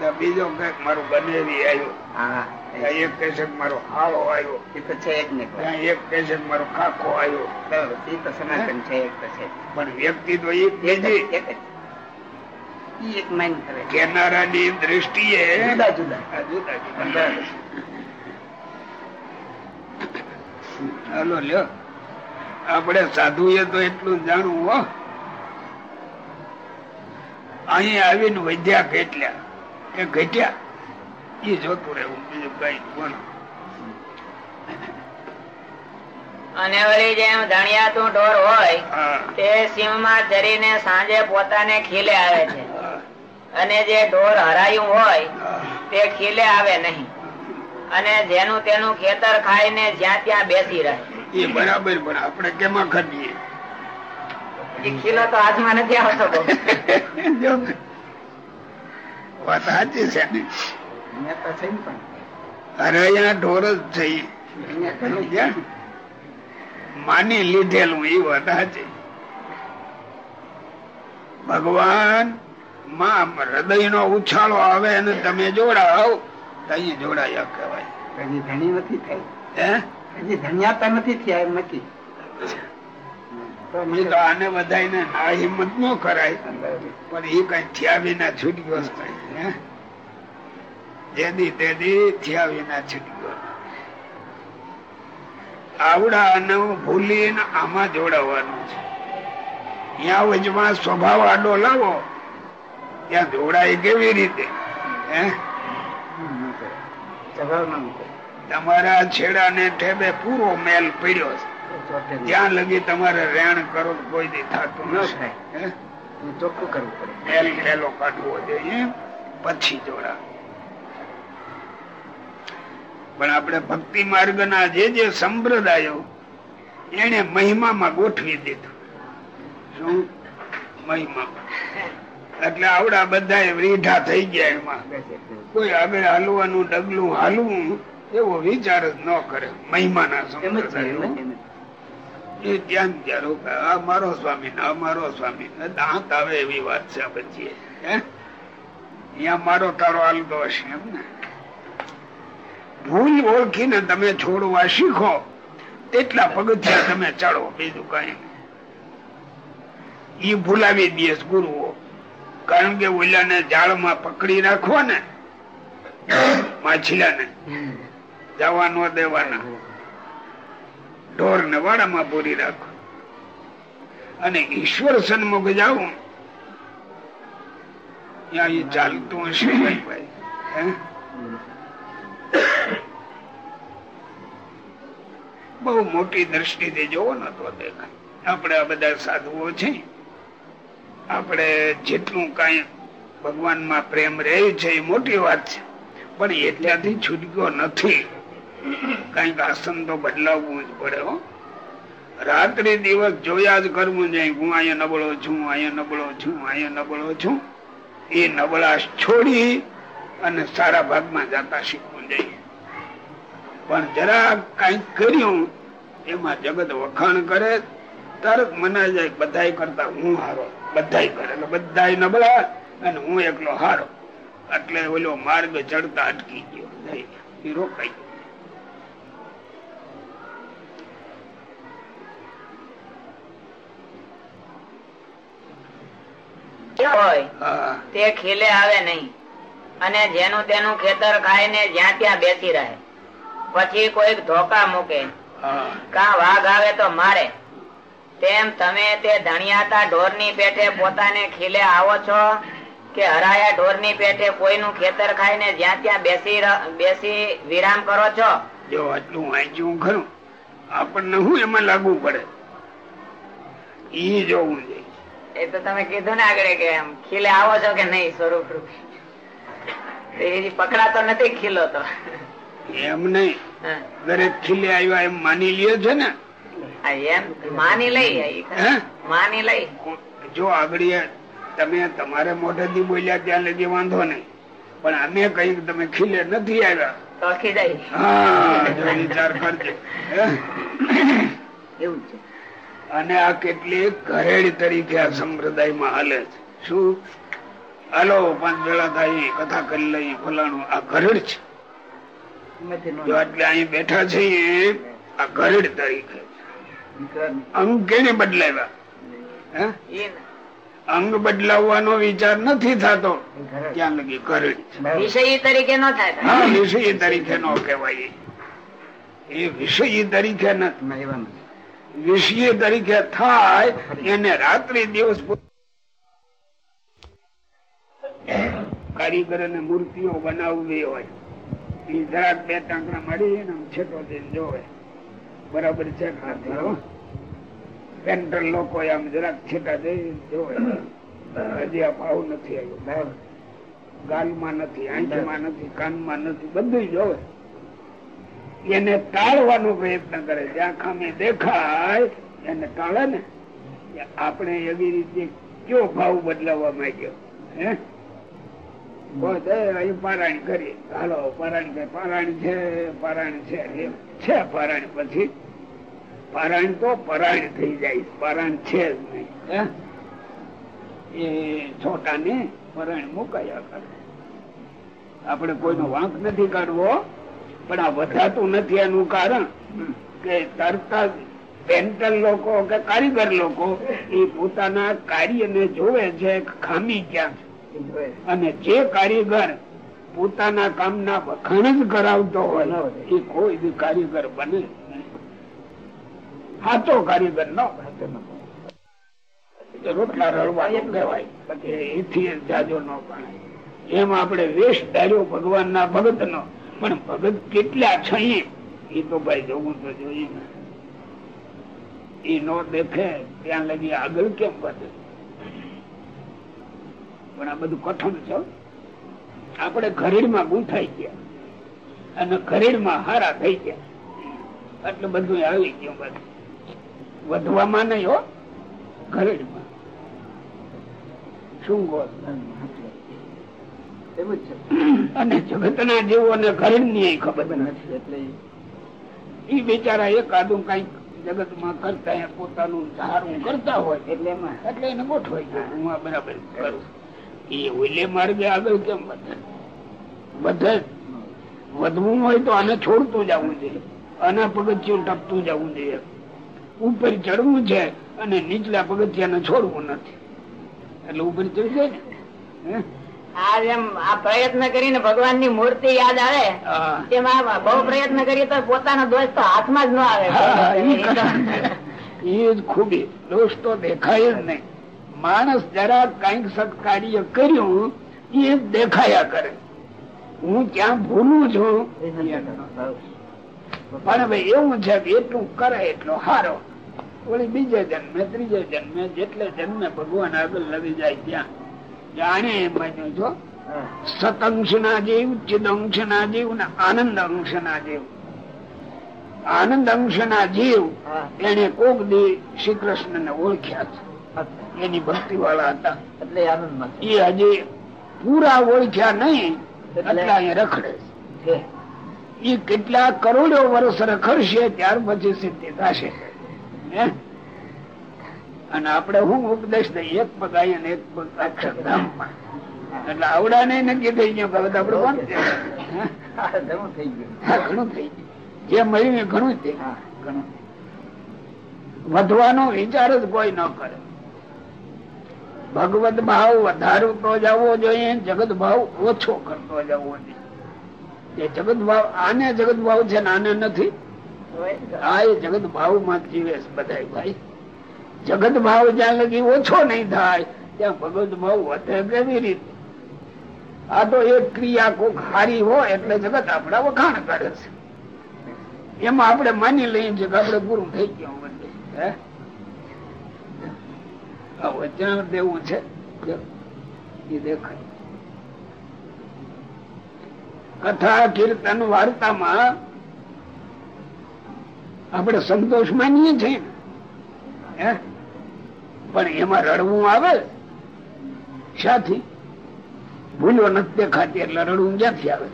તો બીજો કંઈક મારું બનેવી આવ્યો. હા એક કહે છે કે મારો હાળો આવ્યો. એ તો છે એક ને. એક છે મારો કાકો આવ્યો. બરાબર એ તો સનાતન છે એક તો છે. પણ વ્યક્તિ તો એક બીજી. એક એક માઇન્ડ કરે. કેનારાની દ્રષ્ટિએ જુદા જુદા. જુદા જુદા. હાલો લ્યો. આપણે સાધુએ તો એટલું જાણવું હો. અહીં આવીને વધ્યા કેટલા એ ઘટ્યા. એ જોતું રહેવું બીજું કઈ કોણ? અને વળી જેમ ધણિયાતું ઢોર હોય તે તે સીમમાં ચરીને સાંજે પોતાને ખીલે આવે છે. અને જે ઢોર હરાયું હોય તે ખીલે આવે નહીં. અને જેનું તેનું ખેતર ખાઈને જ્યાં ત્યાં બેસી રહે. એ બરાબર પણ આપણે કેમાં ખટીએ એ તો હાથમાં નથી આવતો વાત સાચી છે. ને અહીંયા તો છે ને પણ. અરે અહીંયા ઢોર જ? માની લીધેલું એ વાત સાચી. ભગવાનમાં હૃદય નો ઉછાળો આવે અને તમે જોડાવ તો જોડાયા કહેવાય. હજી ધણી નથી થઈ. હે? હજી ધન્યાતા નથી થયા એમ નથી. તો આને બધાને ના હિંમત ન કરાય પણ એ કઈ થયા વિના છૂટક્યો જ નહીં, જેદી તેદી થયા વિના છૂટક્યો આવડા અને ભૂલીને આમાં જોડાવાનું છે. ત્યાં વચમાં સ્વભાવ આડો લાવો ત્યાં જોડાય કેવી રીતે? હે. તમારા છેડા ને ઠેબે પૂરો મેલ પીડ્યો છે. જ્યાં લગી તમારે રેણ કરો કોઈ દી થતું નથી. ચોખ્ખું કરવું પડે? મેલ મેલો કાઢવો જોઈએ. પછી જોડા. પણ આપણે ભક્તિ માર્ગના જે જે સંપ્રદાયો એને મહિમામાં ગોઠવી દીધું. શું? મહિમા એટલે આવડા બધા રીઢા થઈ ગયા એમાં. કોઈ આગળ હાલવાનું ડગલું હાલવું એવો વિચાર જ ન કરે મહિમાના સંપ્રદાયો. એ ધ્યાન આ મારો સ્વામી ને અમારો સ્વામી ને દાંત આવે એવી વાત છે અહીંયા મારો તારો હાલતો હશે એમ ને. ભૂલ ઓળખીને તમે છોડવા શીખો તેટલા પગથિયા તમે ચડો બીજું કઈ ઈ ભૂલાવી દે ગુરુઓ. કારણ કે ઓલાને જાળમાં પકડી રાખો ને જવા ન. દેવાના. ઢોર ને વાડામાં પૂરી રાખો. અને ઈશ્વર સન્મુખ જાવ ત્યાં એ ચાલતું હશે ભાઈ બહુ મોટી દ્રષ્ટિથી જોવો ને તો દેખાય. આપણે આ બધા સાધુઓ છે. આપણે જેટલું કઈ ભગવાનમાં પ્રેમ રહે છે એ મોટી વાત છે. પણ એટલાથી છૂટક્યો નથી. કંઈક આસન તો બદલાવવું જ પડે રાત્રિ દિવસ જોયા જ કરવું જાય હું અહીંયા નબળો છું અહીંયા નબળો છું અહીંયા નબળો છું. એ નબળાશ છોડી અને સારા ભાગમાં જતા શીખવું જોઈએ પણ જરા કંઈક કર્યું, એમાં જગત વખાણ કરે, તરત મનાઈ જાય બધાય કરતા હું હારો. બધાય કરે બધાય નબળા અને હું એકલો હારો. એટલે ઓલો માર્ગ ચડતા અટકી ગયો. એ રોકાઈ ગયો. હોય? હા. તે ખીલે આવે નહીં. અને જેનું તેનું ખેતર ખાઈને જ્યાં ત્યાં બેસી રહે. પછી કોઈક ધોકા મૂકે. કા વાઘ આવે તો મારે. તેમ તમે તે ધણિયાતા ઢોરની પેઠે પોતાને ખીલે આવો છો? કે હરાયા ઢોરની પેઠે કોઈનું ખેતર ખાઈને જ્યાં ત્યાં બેસી બેસી વિરામ કરો છો? જો આટલું વાંચ્યું ખરું આપણને શું એમાં લાગુ પડે? ઈ જોવું જોઈએ. એ તો તમે કીધું ને આગળ કે એમ ખીલે આવો છો કે નહીં સ્વરૂપ રૂપે? પકડાતો નથી ખીલો તો. એમ નહીં. દરેક ખીલે આવ્યા એમ માની લ્યો છે ને? આ એમ માની લઈ માની લઈ જો આગળ તમે તમારે મોઢેથી બોલ્યા ત્યાં લગી વાંધો નહીં. પણ અમે કઈ તમે ખીલે નથી આવ્યા. હા વિચાર કરજો. એવું છે. અને આ કેટલીક ઘરેડી તરીકે આ સંપ્રદાયમાં હાલે છે. શું? હાલો પાંચ વેળા થાય કથા કરી લઈ ફલાણું. આ ઘરેડ છે. એટલે અહીં બેઠા છીએ આ ઘરેડ તરીકે અંગ કેને બદલાવ્યા. અંગ બદલાવવાનો વિચાર નથી થતો. ત્યાં લગી કરે છે તરીકે ન થાય. હા વિષય તરીકે નો કહેવાય. એ વિષય તરીકે નથી. વિષય તરીકે થાય એને રાત્રિ દિવસ કારીગર ને મૂર્તિઓ બનાવવી હોય. એ જરાક બે ટાંકડા મારી ને આમ છેટો જઈને જોવે. બરાબર છે પેન્ટર લોકો આમ જરાક છેટા જઈ જોવે. હજી આ ભાવ નથી આવ્યો. ગાલમાં નથી, આંખમાં નથી, કાનમાં નથી બધું જોવે. એને ટાળવાનો પ્રયત્ન કરે જ્યાં ખામી દેખાય, એને ટાળે ને આપણે એવી રીતે કયો ભાવ બદલાવવા માંગ્યો હે? પારાયણ કરી હાલો, પારાયણ પારાયણ છે પારાયણ છે. છે પારાયણ. પછી પારાયણ તો પરાયણ થઈ જાય પરાયણ છે જ નહીં. એ છોટા ને મુકાયા કરે. આપણે કોઈનો વાંક નથી કાઢવો, પણ આ વધાતું નથી એનું કારણ કે તરત પેન્ટર લોકો કે કારીગર લોકો એ પોતાના કાર્યને જોવે છે, ખામી ક્યાં છે? અને જે કારીગર પોતાના કામના વખાણ જ કરાવતો હોય, એ કોઈ બી કારીગર બને. સાચો કારીગર ન. રોટલા ને એ નો દેખે, ત્યાં લગી આગળ કેમ વધે? પણ આ બધું કઠણ છે આપણે ઘરેડમાં ગૂંથાઈ ગયા. અને ઘરેડમાં હારા થઈ ગયા. એટલે બધું આવી ગયું બધું. વધવામાં નહીં હો. ઘરેડમાં. શું છે અને જગત ના જીવો ને ઘરેડ ખબર નથી. એટલે ઈ બિચારા એક આદું કંઈક જગતમાં કરતા પોતાનું ધારું કરતા હોય. એટલે એમાં. એટલે એને ગોઠવાય. હું આ બરાબર કરું. એ ઓલે માર્ગે આગળ કેમ વધે? વધે. વધવું હોય તો આને છોડતું જવું જોઈએ. આના પગથિયું ટપતું જવું જોઈએ. ઉપર ચડવું છે અને નીચલા પગથિયાને છોડવું નથી. એટલે ઉપર ચડી જાય ને? આ જેમ આ પ્રયત્ન કરીને ભગવાનની મૂર્તિ યાદ આવે હા. બહુ પ્રયત્ન કરીએ તો પોતાનો દોષ તો હાથમાં જ ન આવે. ઈ જ ખૂબી. દોષ તો દેખાય જ નહીં. માણસ જરા કંઈક સત્કાર્ય કર્યું એ જ દેખાયા કરે. હું ક્યાં ભૂલું છું? પણ ભાઈ એવું છે કે એટલું કરે એટલો હારો. ઓલી બીજે જન્મે ત્રીજે જન્મે જેટલે જન્મે ભગવાન આગળ લવી જાય ત્યાં. જાણે એમ બન્યું છો સતંશ ના જીવ ચિદંશ ના જીવ ને આનંદ અંશ ના જીવ આનંદ અંશ ના જીવ એને કોક દી શ્રી કૃષ્ણ ને ઓળખ્યા છે. એની ભક્તિ વાળા હતા. એટલે આનંદ એ હજી પૂરા ઓળખ્યા નહીં એટલે અહીંયા રખડે છે. એ કેટલા કરોડો વર્ષ રખડશે ત્યાર પછી સિદ્ધિ થશે. અને આપણે હું ઉપદેશ દઈએ? એક પગ અહીંયા ને એક પગ અક્ષરધામમાં એટલે આવડા ને નક્કી થઈ ગયો કે આપડે કોણ ઘણું થઈ ગયું. ઘણું થઈ ગયું. જે મળ્યું એ ઘણું થઈ ઘણું વધવાનો વિચાર જ કોઈ ન કરે. ભગવત ભાવ વધારતો જવો જોઈએ જગત ભાવ ઓછો કરતો જવો જોઈએ. એ જગત ભાવ આને જગત ભાવ છે ને આને નથી? આ એ જગત ભાવમાં જીવે બધા ભાઈ. જગત ભાવ જ્યાં લગી ઓછો નહીં થાય ત્યાં ભગવત ભાવ વધે કેવી રીતે? આ તો એક ક્રિયા કોક હારી હોય એટલે જગત આપડા વખાણ કરે છે. એમાં આપણે માની લઈએ છીએ કે આપડે પૂરું થઈ ગયું બધું. હે? આ વચન દેવું છે. એ દેખાય. કથા, કીર્તન, વાર્તામાં આપણે સંતોષ માનીએ છીએ. પણ એમાં રડવું આવે? શાથી? ભૂલો નથી દેખાતી એટલે રડવું જ્યાંથી આવે?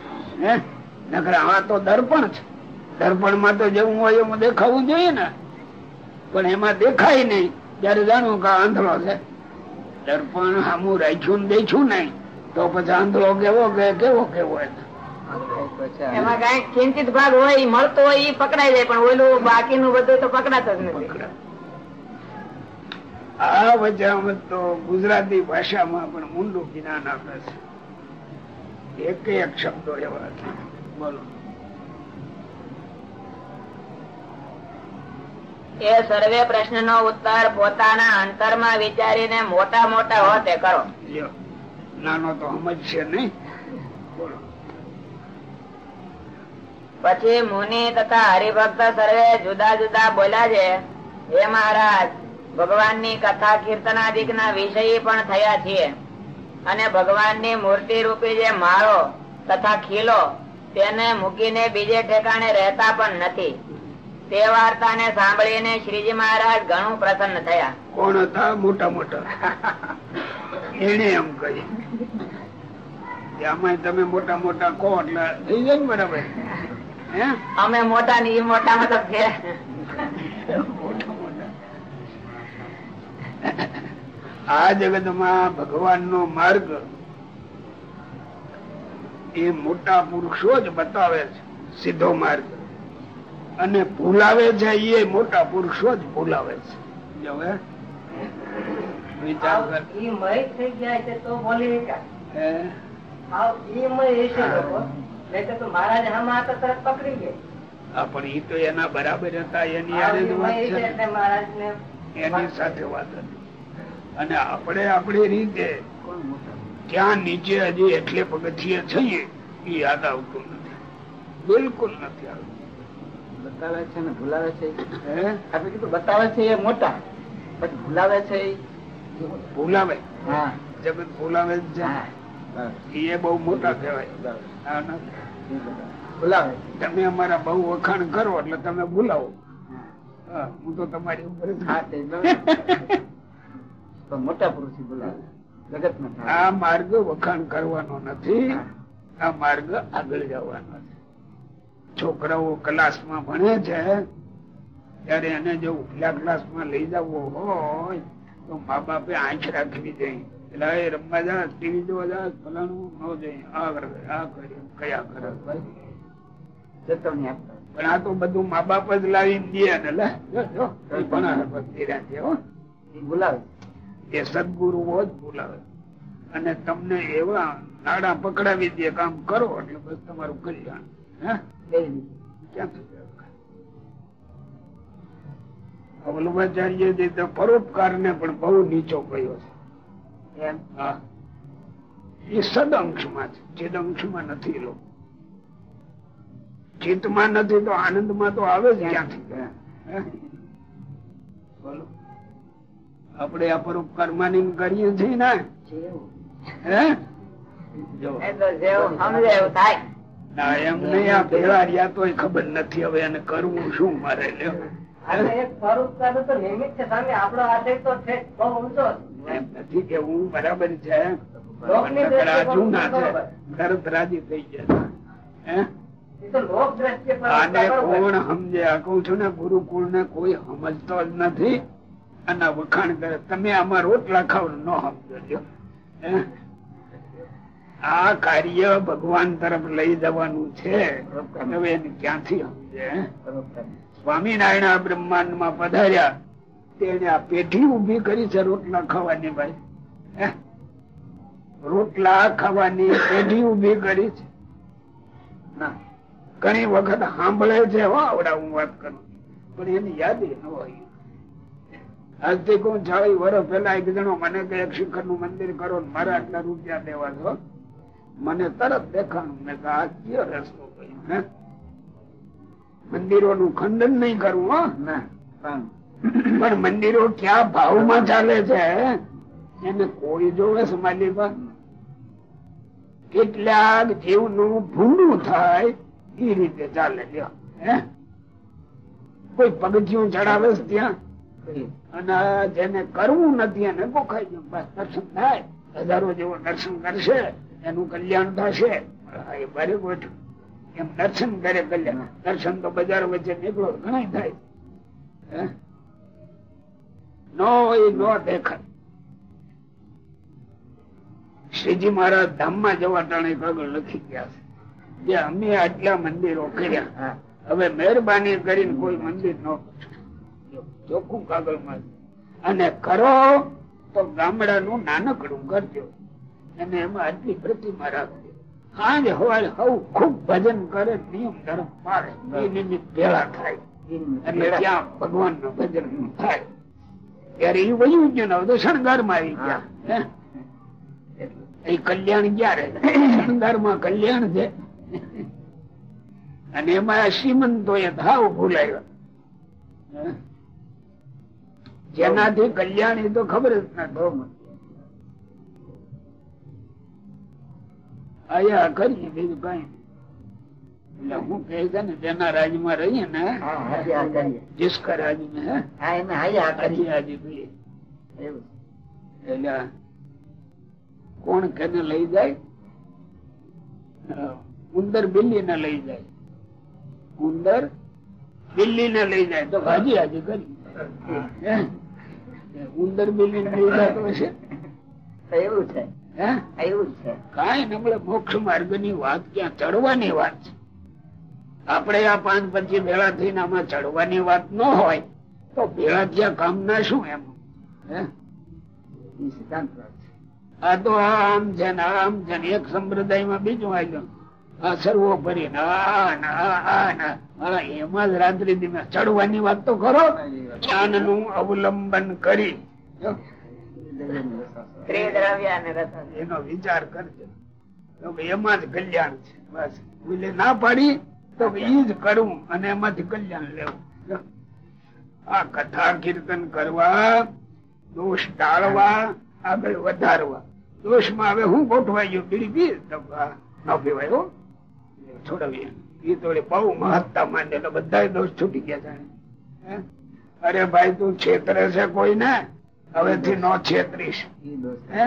હે? આ તો દર્પણ છે. દર્પણમાં તો જેવું હોય એમાં દેખાવું જોઈએ ને. પણ એમાં દેખાય નહીં. ત્યારે જાણવું કે આંધળો છે. દર્પણ સામું રાખ્યું દેખ્યું નહીં. તો પછી આંધળો કેવો કે કેવો કેવો એને એમાં કઈ ચિંતિત ભાગ હોય મળતો હોય ઈ પકડાઈ જાય પણ ઓલું બાકીનું બધું તો પકડાતો જ નથી. આ વજામત તો ગુજરાતી ભાષામાં પણ ઊંડું જ્ઞાન આપે છે. એક એક શબ્દો એવા છે. બોલો. એ સર્વે પ્રશ્નનો ઉત્તર પોતાના અંતરમાં વિચારીને મોટા મોટા હોતે કરો. નાનો તો સમજશે નહીં બોલો પછી મુનિ તથા હરિભક્ત સર્વે જુદા જુદા બોલ્યા છે, હે મહારાજ, ભગવાનની કથા કીર્તનાદિક ના વિષય પણ થયા છીએ. અને ભગવાનની મૂર્તિ રૂપી જે માળો તથા ખીલો તેને મૂકીને બીજે ઠેકાણે રહેતા પણ નથી. તે વાર્તાને સાંભળીને શ્રીજી મહારાજ ઘણું પ્રસન્ન થયા. કોણ હતા? મોટા મોટા. એને એમ કહ્યું તમે મોટા મોટા કહો એટલે થઈ જાય બરાબર. અમે મોટા ની મોટા મતલબ છે આ જગતમાં ભગવાન નો માર્ગ એ મોટા પુરુષો જ બતાવે છે સીધો માર્ગ. અને ભૂલાવે છે એ મોટા પુરુષો જ ભૂલાવે છે. વિચાર કર. થઈ ગયા છે તો બોલી. મહારાજ પકડી ગયા. પણ ઈ તો એના બરાબર હતા એની એની સાથે વાત હતી. અને આપણે આપણી રીતે ત્યાં નીચે હજી એટલે પગથિયે છીએ એ યાદ આવતું નથી. બિલકુલ નથી આવતું. બતાવે છે ને ભૂલાવે છે? હે? આપણે કીધું બતાવે છે એ મોટા પછી ભૂલાવે છે એ ભૂલાવે. હા. જગત ભૂલાવે જ છે. એ બહુ મોટા કહેવાય. એ તમે અમારા બહુ વખાણ કરો એટલે તમે બોલાવો. હા, તો તમારી ઉપર મોટા પુરુષ બોલાવે. જગત આ માર્ગ વખાણ કરવાનો નથી. આ માર્ગ આગળ જવાનો છે. છોકરાઓ ક્લાસમાં ભણે છે. ત્યારે એને જો ઉપલા ક્લાસમાં લઈ જવો હોય તો મા બાપે આંખ રાખવી જોઈએ. એટલે એ રમવા જા ટીવી જોવા જા ફલાણું ન જઈ. આ કરે આ કર્યું કયા કરે ચેતવણી આપતા. પણ આ તો બધું મા બાપ જ લાવી દે ને લે. જો, એ સદગુરુઓ જ બોલાવે. અને તમને એવા નાડા પકડાવી દે કામ કરો એટલે બસ તમારું કલ્યાણ. હે? ક્યાં વલ્લભાચાર્ય પરોપકાર ને પણ બહુ નીચો ગયો છે. એ સદઅંશ છે. ચિદ નથી લો ચિત્તમાં નથી તો આનંદ તો આવે જ ક્યાંથી? બોલો. આપણે આ પરોપકાર માની કરીએ છીએ ને? હે? જો. એ તો જેવું સમજે એવું થાય. ના એમ નહીં. આ ભેળા રહ્યા તો ખબર નથી. હવે એને કરવું શું મારે લ્યો? સ્વરૂપ તો નિયમિત છે. સામે આપણો આશય તો છે બહુ ઊંચો એમ નથી કેવું બરાબર છે જૂના છે. ગર્ભરાજી થઈ ગયા આને કોણ સમજે? છું ને ગુરુકુળ ને કોઈ સમજતો જ નથી. અને વખાણ કરે. તમે આમાં રોટલા ખાવ ન સમજો હે? આ કાર્ય ભગવાન તરફ લઈ જવાનું છે. હવે ક્યાંથી સમજે? સ્વામિનારાયણ બ્રહ્માંડમાં પધાર્યા. તેને આ પેઢી ઊભી કરી છે રોટલા ખાવાની ભાઈ. રોટલા ખાવાની પેઢી ઊભી કરી છે. ઘણી વખત સાંભળે છે આવડા હું વાત કરું. પણ એની યાદ ન હોય. આજથી કહું ચાળી વર્ષ પેલા એક જણો મને કે એક શિખરનું મંદિર કરો મારા આટલા રૂપિયા દેવા છો મને તરત દેખાણું, મેં આ કયો રસ્તો કહ્યું હે? મંદિરો નું ખંડન નહીં કરવું હો. ના પણ મંદિરો ક્યાં ભાવમાં ચાલે છે? એને કોઈ જોવે સમાધિ પર. કેટલાક જીવનું ભૂંડું થાય એ રીતે ચાલે કોઈ પગથિયું ચડાવે ત્યાં? અને જેને કરવું નથી એને ગોખાઈ ગયું. બસ દર્શન થાય. હજારો જેવો દર્શન કરશે, એનું કલ્યાણ થશે. એ બરે ગોઠવું એમ દર્શન કરે કલ્યાણ. દર્શન તો બજાર વચ્ચે નીકળો ઘણા થાય? નો એ નો દેખાય. શ્રીજી મહારાજ ધામમાં જવા ટાણે કાગળ લખી ગયા છે. જે અમે આટલા મંદિરો કર્યા. હવે મહેરબાની કરીને કોઈ મંદિર નો ચોખ્ખું કાગળમાં. અને કરો તો ગામડાનું નાનકડું કરજો અને એમાં આટલી પ્રતિમા રાખજો. આજ હોય હવ ખૂબ ભજન કરે નિયમ ધર્મ પાડે એ નિમિત્ત ભેળા થાય. એટલે ત્યાં ભગવાનનું ભજન થાય. ત્યારે એ વયું જ ન તો શણગારમાં આવી ગયા. એ કલ્યાણ ક્યારે? શણગારમાં કલ્યાણ છે. અને એમાં શ્રીમંતો એ ભાવ ભૂલાયો? જેનાથી કલ્યાણ એ તો ખબર જ ના તો આયા કરી બીજું કઈ. હું ફેઝન જેના રાજમાં રહીએ ને કોણ કેને લઈ જાય? ઉંદર બિલ્લી ને લઈ જાય. ઉંદર બિલ્લી ને લઈ જાય. તો હાજી હાજી કરી. ઉંદર બિલ્લી ને લઈ જાય છે એવું છે. એવું છે. કઈ નમળે મોક્ષ માર્ગની વાત ક્યાં ચડવાની વાત છે. આપણે આ પાંચ પછી ભેળા થઈને આમાં ચડવાની વાત ન હોય તો ભેળા થયા કામ ના શું એમ સિદ્ધાંત આ તો આમ છે ને આમ છે ને એક સંપ્રદાયમાં બીજું આવ્યું આ આ એમાં જ રાત્રિ દિને ચડવાની વાત તો કરો. જ્ઞાનનું અવલંબન કરી. એનો વિચાર કરજો. એમાં જ કલ્યાણ છે. બસ. ભૂલે ના પાડી. તો ઈ જ કરવું અને એમાંથી કલ્યાણ લેવું. આ કથા કીર્તન કરવા દોષ ટાળવા આગળ વધારવા. દોષમાં હવે હું ગોઠવાઈ ગયું? બીડી પી ન પીવાય હો. છોડાવીએ. એ તો બહુ મહત્તા માને તો બધા દોષ છૂટી ગયા જાણે? અરે ભાઈ તું છેતરે છે કોઈ ને હવેથી નો છેતરીશ. હે?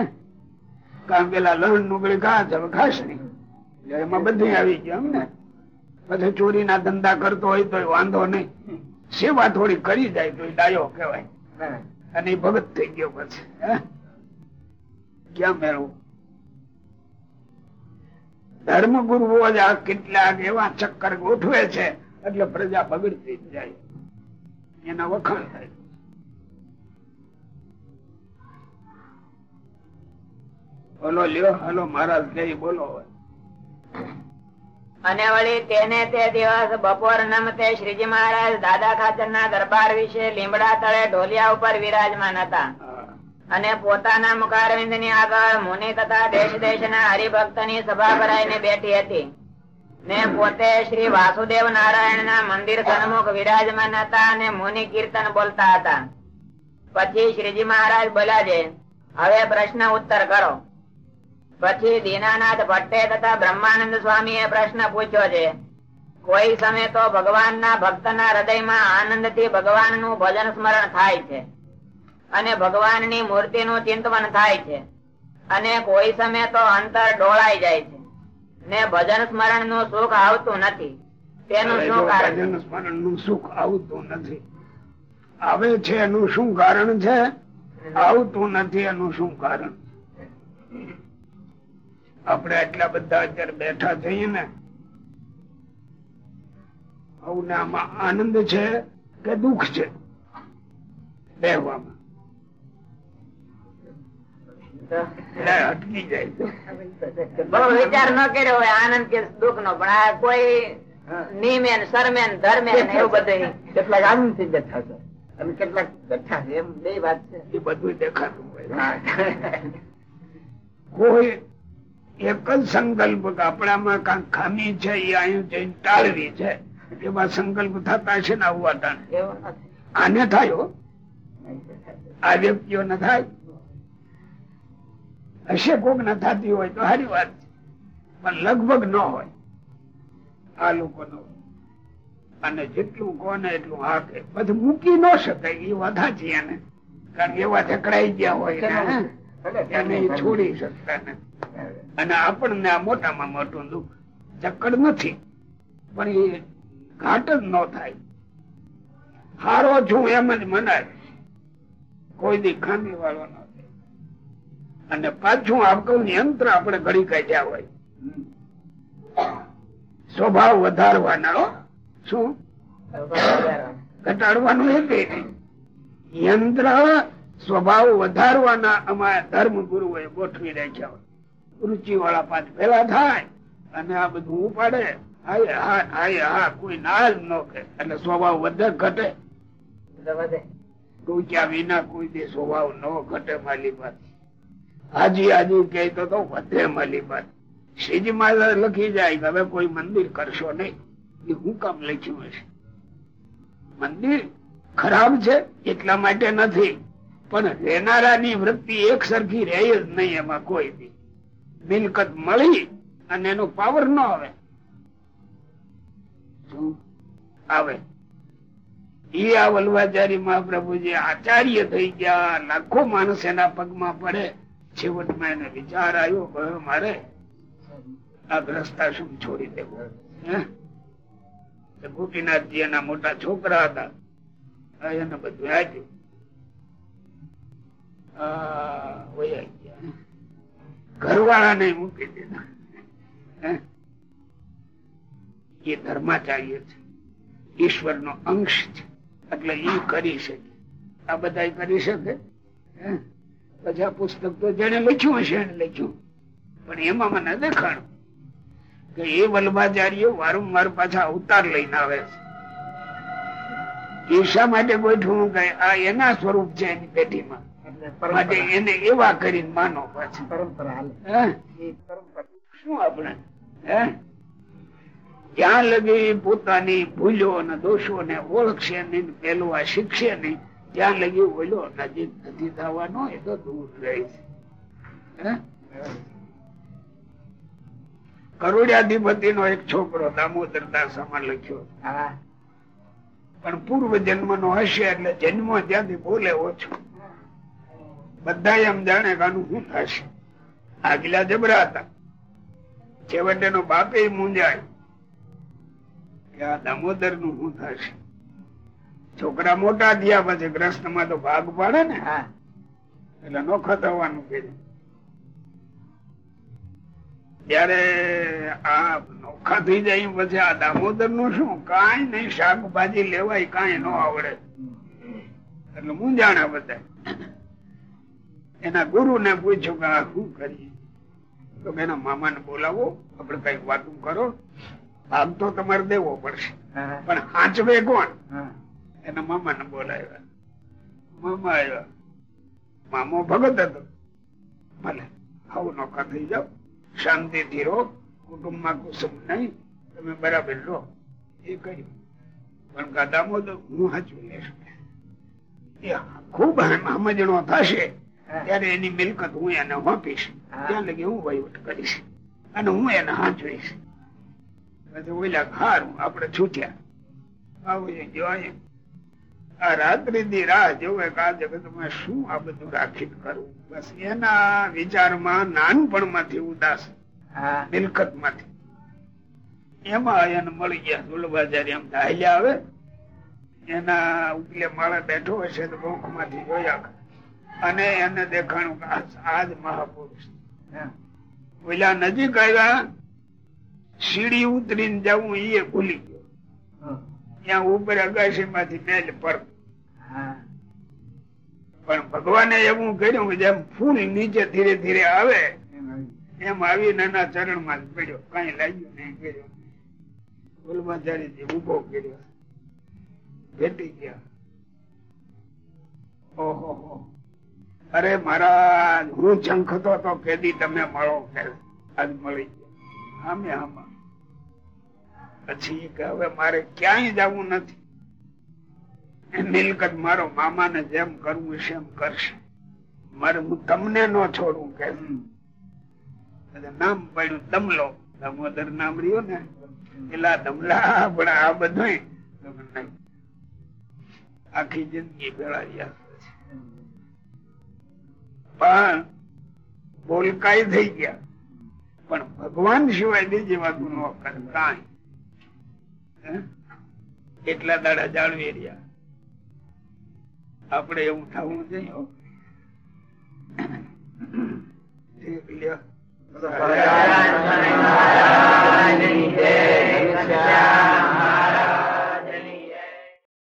કારણ પેલા લણ નુગળી ઘાસ હવે નહીં. એમાં બધું આવી ગયું એમ ને? પછી ચોરી ના ધંધા કરતો હોય તો વાંધો નહીં. સેવા થોડી કરી જાય તો ડાયો કહેવાય. અને ભગત થઈ ગયો પછી ક્યાં મેળવું? ધર્મ ગુરુઓ જ આ કેટલાક એવા ચક્કર ગોઠવે છે, એટલે પ્રજા બગડતી જાય. એના વખાણ થાય. બોલો લ્યો, હાલો મહારાજ, જય બોલો. અને વળી તેને તે દિવસ બપોર નમતે શ્રીજી મહારાજ દાદા ખાચર દરબાર વિશે લીમડા તળે ઢોલિયા ઉપર વિરાજમાન હતા. અને પોતાના મુખારવિંદની આગળ મુનિ તથા દેશ દેશ ના હરિભક્તની સભા ભરાઈને બેઠી હતી. ને પોતે શ્રી વાસુદેવ નારાયણ ના મંદિર સન્મુખ વિરાજમાન હતા અને મુનિ કીર્તન બોલતા હતા. પછી શ્રીજી મહારાજ બોલ્યા છે, હવે પ્રશ્ન ઉત્તર કરો. પછી દીનાનાથ ભટ્ટે તથા બ્રહ્માનંદ સ્વામી એ પ્રશ્ન પૂછ્યો છે કોઈ સમય તો ભગવાન ના ભક્ત ના હૃદયમાં આનંદથી ભગવાનનું ભજન સ્મરણ થાય છે અને ભગવાનની મૂર્તિ નું ચિંતવન થાય છે અને કોઈ સમય તો અંતર ડોળાઈ જાય છે. ને ભજન સ્મરણનું સુખ આવતું નથી. તેનું શું કારણ? ભજન સ્મરણનું સુખ આવતું નથી. આવે છે એનું શું કારણ છે? આવતું નથી એનું શું કારણ? આપણે આટલા બધા અત્યારે બેઠા થઈએ ને હવને આમાં આનંદ છે કે દુઃખ છે? બેહવામાં. અટકી જાય વિચાર ન કર્યો હોય આનંદ કે દુઃખ નો પણ આ કોઈ નિયમે ને શરમે ને એવું બધું કેટલાક આનંદથી બેઠા છે. અને કેટલાક બેઠા છે એમ બે વાત છે. એ બધું દેખાતું હોય. કોઈ એક જ સંકલ્પ આપણામાં કાંઈક ખામી છે એ અહીં જઈને ટાળવી છે. એવા સંકલ્પ થતા છે ને આવવા ટાણે. આને થાય આ વ્યક્તિઓ ન થાય. હશે કોક ન થતી હોય તો સારી વાત છે. પણ લગભગ ન હોય. આ લોકોનો અને જેટલું કોને એટલું હાકે. બધું મૂકી ન શકાય. એ વધા છે એને. કારણ કે એવા જકડાઈ ગયા હોય એને છોડી શકતા નથી. અને આપણને આ મોટામાં મોટું દુઃખ ચક્કડ નથી. પણ એ ઘાટ જ ન થાય. હારો છું એમ જ મનાય. કોઈ દી ખામી વાળો ન અને પાછું આપણું યંત્ર આપણે ઘડી કાઢ્યા હોય. સ્વભાવ વધારવાના શું? ઘટાડવાનું એ કઈ નહીં. યંત્ર સ્વભાવ વધારવાના અમારા ધર્મ ગુરુઓએ ગોઠવી રાખ્યા હોય. રુચિ વાળા પાંચ પેલા થાય અને આ બધું ઉપાડે. હાય હા હાય હા કોઈ ના જ ન કે એટલે સ્વભાવ વધે ઘટે? વધે. ટૂંક્યા વિના કોઈ દે સ્વભાવ ન ઘટે માલી પાસે હાજી હાજી કે તો તો વધે માલી પાસે શ્રીજી મહારાજ લખી જાય કે હવે કોઈ મંદિર કરશો નહીં. એ હું કામ લખ્યું હશે? મંદિર ખરાબ છે એટલા માટે નથી. પણ રહેનારાની વૃત્તિ એક સરખી રહે જ નહીં એમાં કોઈ દી. મિલકત મળી અને એનો પાવર ન આવે. શું? એ આ વલ્વાચારી મહાપ્રભુજી આચાર્ય થઈ ગયા. લાખો માણસ એના પગમાં પડે. છેવટમાં એને વિચાર આવ્યો કયો મારે આ ગ્રસ્તા શું છોડી દેવો? ગોપીનાથજી એના મોટા છોકરા હતા. એને બધું આપ્યું. આ, વયા ને મૂકી દેતા? એ ધર્માચાર્ય છે. ઈશ્વર નો અંશ છે. એટલે એ કરી શકે. આ બધા કરી શકે? પછી આ પુસ્તક તો જેને લખ્યું હશે, એને લખ્યું. પણ એમાં મને દેખાણું કે એ વલ્ભાચાર્ય વારંવાર પાછા અવતાર લઈને આવે છે. એ માટે ગોઠવું કઈ આ એના સ્વરૂપ છે એની પેઢીમાં? એને એવા કરીને માનો પાછું. પરંપરા હાલે. હે? શું આપણે? હે? લગી પોતાની ભૂલો અને દોષો ને ઓળખશે નહીં પેલું આ શીખશે નહીં ત્યાં લગી ઓલો નજીક નથી થવાનો એ તો દૂર રહે છે? કરોડિયાધિપતિ નો એક છોકરો દામોદર દાસામાં લખ્યો. હા. પણ પૂર્વ જન્મ નો હશે એટલે જન્મ ત્યાંથી બોલે ઓછો. બધા એમ જાણે કાનું શું થશે? આગલા જબરા હતા. છેવટે નો બાપે મૂંઝાય કે આ દામોદરનું શું થશે? છોકરા મોટા થયા પછી ગ્રસ્તમાં તો ભાગ પાડે ને? હા. એટલે નોખા થવાનું કે. ત્યારે આ નોખા થઈ જાય પછી આ દામોદરનું શું? કઈ નહીં શાકભાજી લેવાય કઈ ન આવડે. એટલે મૂંઝાણા બધા. એના ગુરુ ને પૂછ્યું કે આ શું કરીએ? તો એના મામા ને બોલાવો આપડે કઈ વાતું કરો. ભાગ તો તમારે દેવો પડશે. પણ હાંચવે કોણ? એના મામા ને બોલાવ્યા. મામા આવ્યા. મામો ભગત હતો. ભલે આવું નોખા થઈ જાઓ. શાંતિથી રહો. કુટુંબમાં કુસુમ નહીં. તમે બરાબર રહો. એ કહ્યું. પણ ગાદામો તો હું હાચું લેશ એ ખૂબ સમજણો થશે. ત્યારે એની મિલકત હું એને વાપીશ ત્યાં લગી હું વહીવટ કરીશ. અને હું એને હાંચવીશ ઓલા હારું આપણે છૂટ્યા. આવું જોઈએ આ રાત્રિ ની રાહ જોવે કે આ જગતમાં શું આ બધું રાખી કરવું બસ એના વિચારમાં નાનપણમાંથી ઉદાસ મિલકતમાંથી એમાં એને મળી ગયા દુલબાજારી એમ હાલ્યા આવે. એના ઉપલે માળા બેઠો હશે તો મુખમાંથી જોયા. અને એને દેખાણું આજ આ- જ મહાપુરુષ. પેલા ઓલા નજીક આવ્યા સીડી ઉતરીને જવું એ ભૂલી ગયો. ત્યાં ઉપર અગાસી માંથી મેલ પર પણ ભગવાને એવું કર્યું કે જેમ ફૂલ નીચે ધીરે ધીરે આવે એમ આવી. નાના ચરણમાં જ પડ્યો. કઈ લાગ્યું નહીં કર્યો ફૂલમાચારીજી ઊભો કર્યો. ભેટી ગયા. ઓહો અરે મારા હું ઝંખતો તો કેદી તમે મળો કે આજ મળી ગયા. આમે આમાં પછી કે હવે મારે ક્યાંય જવું નથી. મિલકત મારો મામાને જેમ કરવું છે એમ કરશે. મારે હું તમને ન છોડું કે નામ પડ્યું દમલો. દામોદર નામ રહ્યું ને પેલા દમલા, પણ આ બધું આખી જિંદગી ભેળાવ્યા પણ બોલકાય થઈ ગયા. પણ ભગવાન સિવાય બીજી વાત ન કરતા એટલા દાડા જાળવી રહ્યા. આપણે એવું થવું જોઈએ